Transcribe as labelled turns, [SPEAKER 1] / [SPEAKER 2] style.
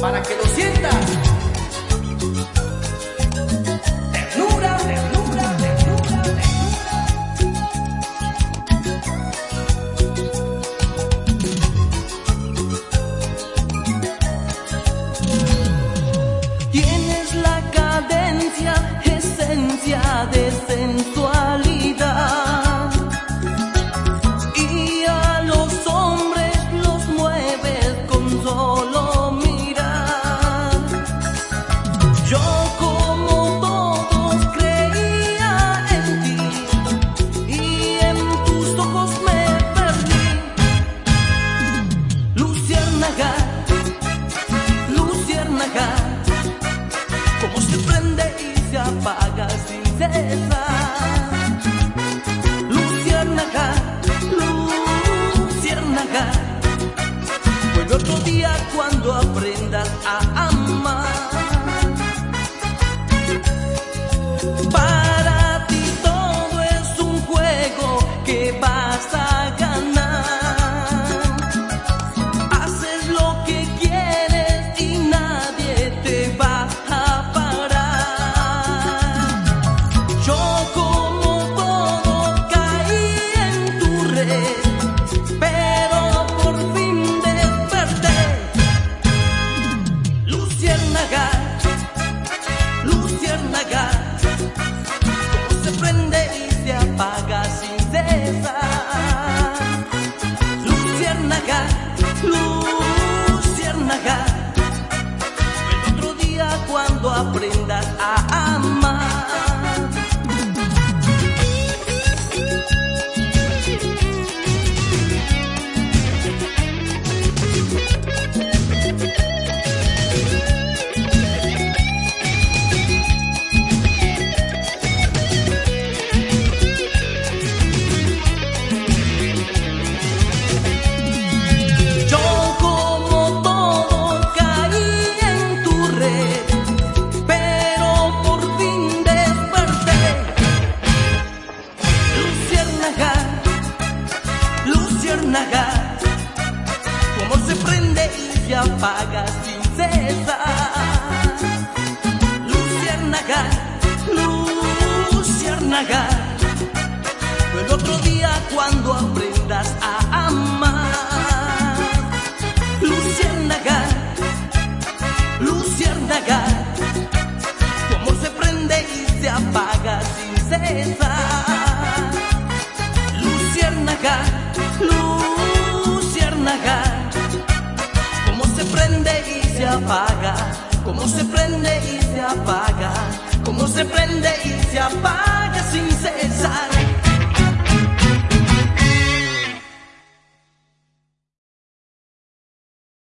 [SPEAKER 1] Para que lo sientas. Ternura, ternura, ternura, ternura. Tienes la cadencia, esencia, decencia. luciérnaga, luciérnaga, como se prende y se apaga sin cesar. Luciérnaga, luciérnaga, vuelve otro día cuando aprendas a cuando como se prende y se apaga sin cesar. Luciérnaga, luciérnaga, el otro día cuando aprendas a amar. Luciérnaga, luciérnaga, como se prende y se apaga sin cesar. Apaga, como se prende y se apaga, como se prende.